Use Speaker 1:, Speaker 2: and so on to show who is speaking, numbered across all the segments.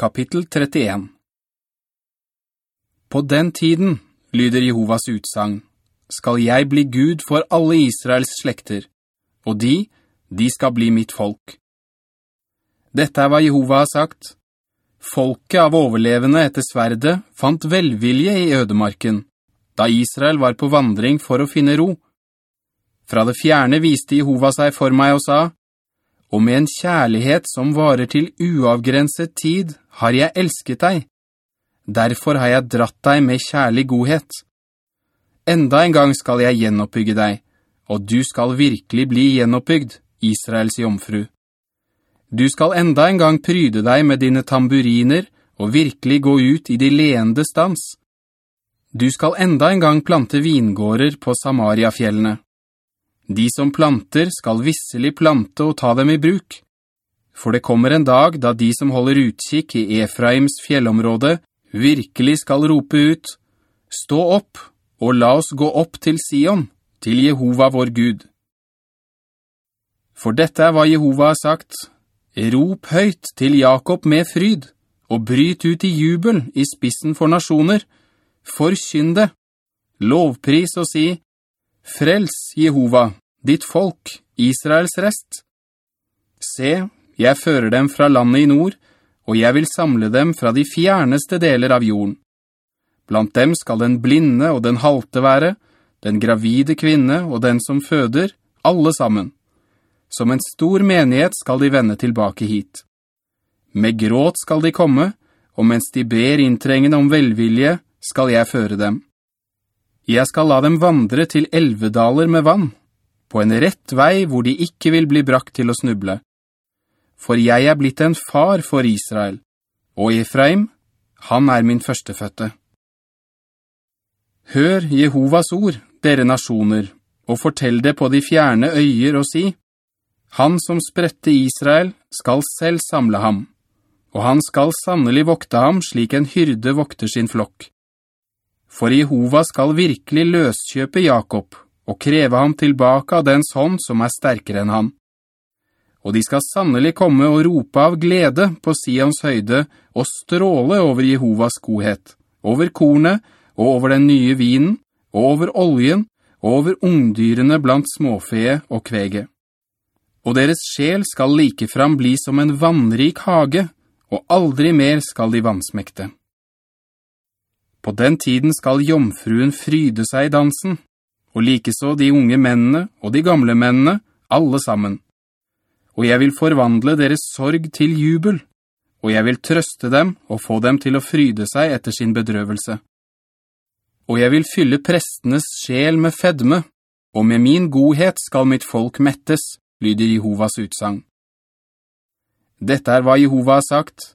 Speaker 1: Kapittel 31 På den tiden, lyder Jehovas utsang, skal jeg bli Gud for alle Israels slekter, og de, de skal bli mitt folk. Dette er hva Jehova har sagt. Folket av overlevende etter sverde fant velvilje i ødemarken, da Israel var på vandring for å finne ro. Fra det fjerne viste Jehova seg for meg og sa, «Og med en kjærlighet som varer til uavgrenset tid har jeg elsket deg. Derfor har jeg dratt deg med kjærlig godhet. Enda en gang skal jeg gjenoppbygge deg, og du skal virkelig bli gjenoppbygd, Israels jomfru. Du skal enda en gang pryde deg med dine tamburiner og virkelig gå ut i de leende stans. Du skal enda en gang plante vingårder på Samaria-fjellene. De som planter skal visselig plante og ta dem i bruk. For det kommer en dag da de som holder utkikk i Efraims fjellområde virkelig skal rope ut, «Stå opp, og la oss gå opp til Sion, til Jehova vår Gud.» For dette er hva Jehova har sagt, «Rop høyt til Jakob med fryd, og bryt ut i jubel i spissen for nasjoner. Forkynn det, lovpris og si, Frels, Jehova, ditt folk, Israels rest. Se, jeg fører dem fra landet i nord, og jeg vil samle dem fra de fjerneste deler av jorden. Blant dem skal den blinde og den halte være, den gravide kvinne og den som føder, alle sammen. Som en stor menighet skal de vende tilbake hit. Med gråt skal de komme, og mens de ber inntrengende om velvilje, skal jeg føre dem. Jeg skal la dem vandre til elvedaler med vann, på en rett vei hvor de ikke vil bli brakt til å snuble. For jeg er blitt en far for Israel, og Efraim, han er min førsteføtte. Hør Jehovas ord, dere nasjoner, og fortell det på de fjerne øyer og si, Han som sprette Israel skal selv samle ham, og han skal sannelig vokte ham slik en hyrde vokter sin flokk. For Jehova skal virkelig løskjøpe Jakob, og kreve ham tilbake av dens hånd som er sterkere enn han. Og de skal sannelig komme og rope av glede på Sions høyde og stråle over Jehovas godhet, over kornet og over den nye vinen, og over oljen og over ungdyrene blant småfeet og kvege. Og deres sjel skal likefram bli som en vannrik hage, og aldri mer skal de vannsmekte. På den tiden skal jomfruen fryde seg i dansen, og likeså de unge mennene og de gamle mennene, alle sammen. Og jeg vil forvandle deres sorg til jubel, og jeg vil trøste dem og få dem til å fryde seg etter sin bedrøvelse. Og jeg vil fylle prestenes sjel med fedme, og med min godhet skal mitt folk mettes, lyder Jehovas utsang. Dette er hva Jehova har sagt.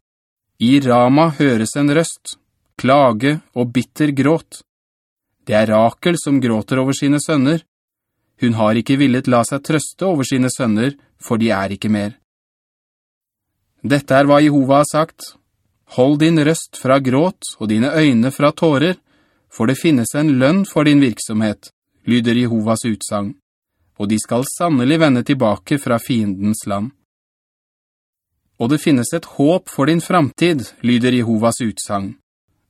Speaker 1: I Rama høres en røst, klage og bitter gråt. Det er Rakel som gråter over sine sønner. Hun har ikke villet la seg trøste over sine sønner, for de er ikke mer. Dette er hva Jehova har sagt. Hold din røst fra gråt og dine øyne fra tårer, for det finnes en lønn for din virksomhet, lyder Jehovas utsang, og de skal sannelig vende tilbake fra fiendens land. Og det finnes et håp for din framtid, lyder Jehovas utsang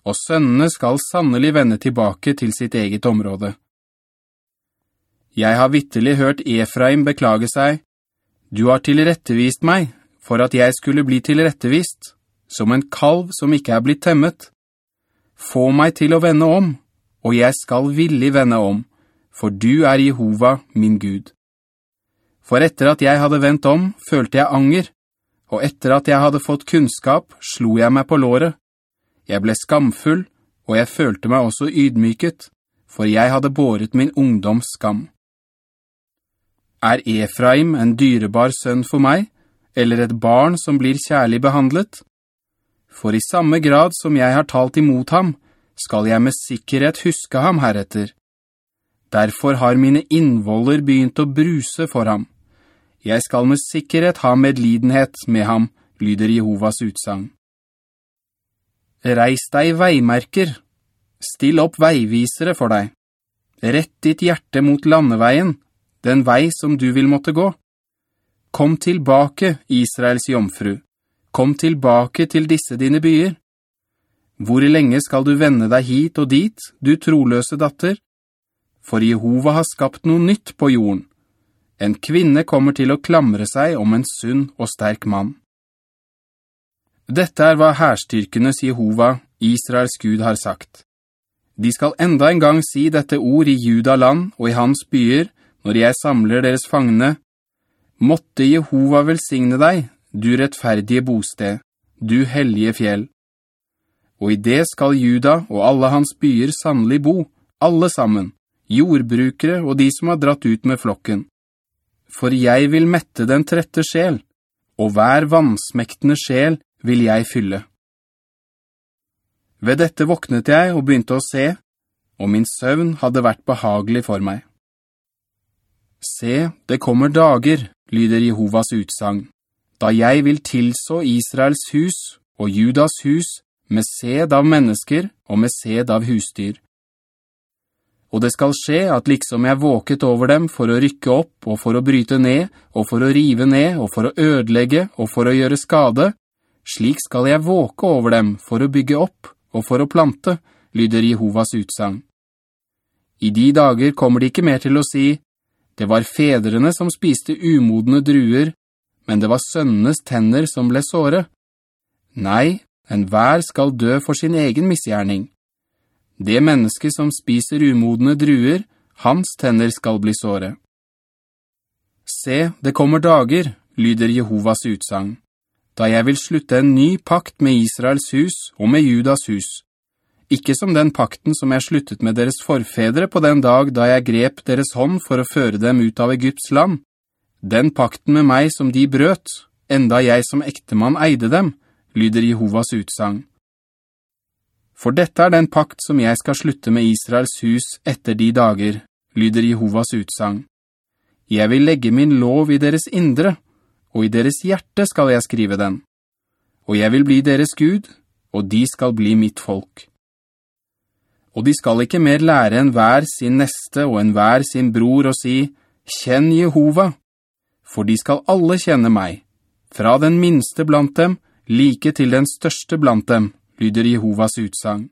Speaker 1: og sønnene skal sannelig vende tilbake til sitt eget område. Jeg har vittelig hørt Efraim beklage seg. Du har tilrettevist meg, for at jeg skulle bli tilrettevist, som en kalv som ikke er blitt temmet. Få meg til å vende om, og jeg skal villig vende om, for du er Jehova, min Gud. For etter at jeg hadde vendt om, følte jeg anger, og etter at jeg hadde fått kunnskap, slo jeg meg på låret. Jeg ble skamfull, og jeg følte meg også ydmyket, for jeg hadde båret min ungdoms skam. Er Efraim en dyrebar sønn for meg, eller et barn som blir kjærlig behandlet? For i samme grad som jeg har talt imot ham, skal jeg med sikkerhet huske ham heretter. Derfor har mine innvoller begynt å bruse for ham. Jeg skal med sikkerhet ha medlidenhet med ham, lyder Jehovas utsang. Reis deg veimerker, still opp veivisere for deg. Rett ditt hjerte mot landeveien, den vei som du vil måtte gå. Kom tilbake, Israels jomfru. kom tilbake til disse dine byer. Hvor lenge skal du vende deg hit og dit, du troløse datter? For Jehova har skapt noe nytt på jorden. En kvinne kommer til å klamre seg om en sunn og sterk mann. Dette er hva herstyrkenes Jehova, Israels Gud, har sagt. De skal enda en gang si dette ord i Judaland og i hans byer, når jeg samler deres fangne. Måtte Jehova velsigne deg, du rettferdige bosted, du hellige fjell og i det skal Juda og alle hans byer sannelig bo, alle sammen, jordbrukere og de som har dratt ut med flokken. For jeg vil mette den trette sjel, og hver vannsmektende sjel vil jeg fylle. Ved dette våknet jeg og begynte å se, og min søvn hadde vært behagelig for meg. Se, det kommer dager, lyder Jehovas utsang, da jeg vil tilså Israels hus og Judas hus med sed av mennesker og med sed av husdyr. Og det skal skje at liksom jeg våket over dem for å rykke opp og for å bryte ned, og for å rive ned, og for å ødelegge, og for å gjøre skade, slik skal jeg våke over dem for å bygge opp og for å plante, lyder Jehovas utsang. I de dager kommer de ikke mer til å si, det var fedrene som spiste umodne druer, men det var sønnenes tenner som ble såret. Nei, en vær skal dø for sin egen misgjerning. Det menneske som spiser umodne druer, hans tenner skal bli såret. Se, det kommer dager, lyder Jehovas utsang, da jeg vil slutte en ny pakt med Israels hus og med Judas hus. Ikke som den pakten som jeg sluttet med deres forfedre på den dag da jeg grep deres hånd for å føre dem ut av Egypts land. Den pakten med meg som de brøt, enda jeg som ektemann eide dem, lyder Jehovas utsang. For dette er den pakt som jeg skal slutte med Israels hus etter de dager, lyder Jehovas utsang. Jeg vil legge min lov i deres indre, og i deres hjerte skal jeg skrive den. Og jeg vil bli deres Gud, og de skal bli mitt folk. Og de skal ikke mer lære en hver sin neste og en hver sin bror å si, «Kjenn Jehova», for de skal alle kjenne meg, fra den minste blant dem like til den største blant dem, lyder Jehovas utsang.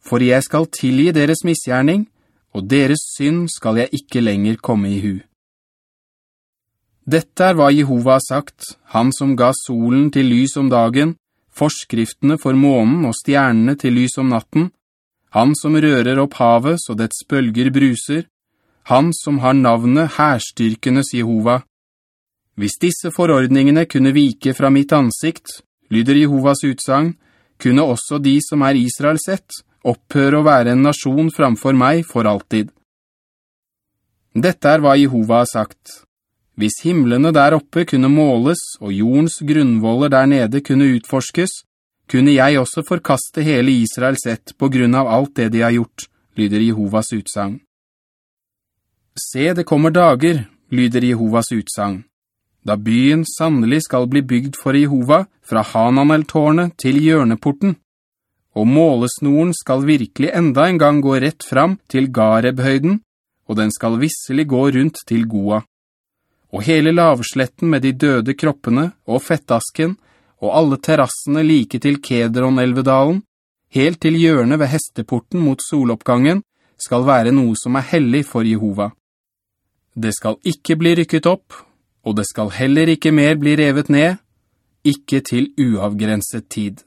Speaker 1: For jeg skal tilgi deres misgjerning, og deres synd skal jeg ikke lenger komme i hu. Dette er hva Jehova har sagt, han som ga solen til lys om dagen, forskriftene for månen og stjernene til lys om natten, han som rører opp havet så dets bølger bruser, han som har navnet herstyrkenes Jehova, hvis disse forordningene kunne vike fra mitt ansikt, lyder Jehovas utsang, kunne også de som er Israels ett, opphøre å være en nasjon framfor meg for alltid. Dette er hva Jehova har sagt. Hvis himmelene der oppe kunne måles, og jordens grunnvoller der nede kunne utforskes, kunne jeg også forkaste hele Israels ett på grunn av alt det de har gjort, lyder Jehovas utsang. Se, det kommer dager, lyder Jehovas utsang da byen sannelig skal bli bygd for Jehova fra Hananel-tårnet til hjørneporten, og målesnoren skal virkelig enda en gang gå rett fram til Gareb-høyden, og den skal visselig gå rundt til Goa. Og hele lavsletten med de døde kroppene og fettasken, og alle terrassene like til Kedron-elvedalen, helt til hjørnet ved hesteporten mot soloppgangen, skal være noe som er hellig for Jehova. Det skal ikke bli rykket opp, og det skal heller ikke mer bli revet ned, ikke til uavgrenset tid.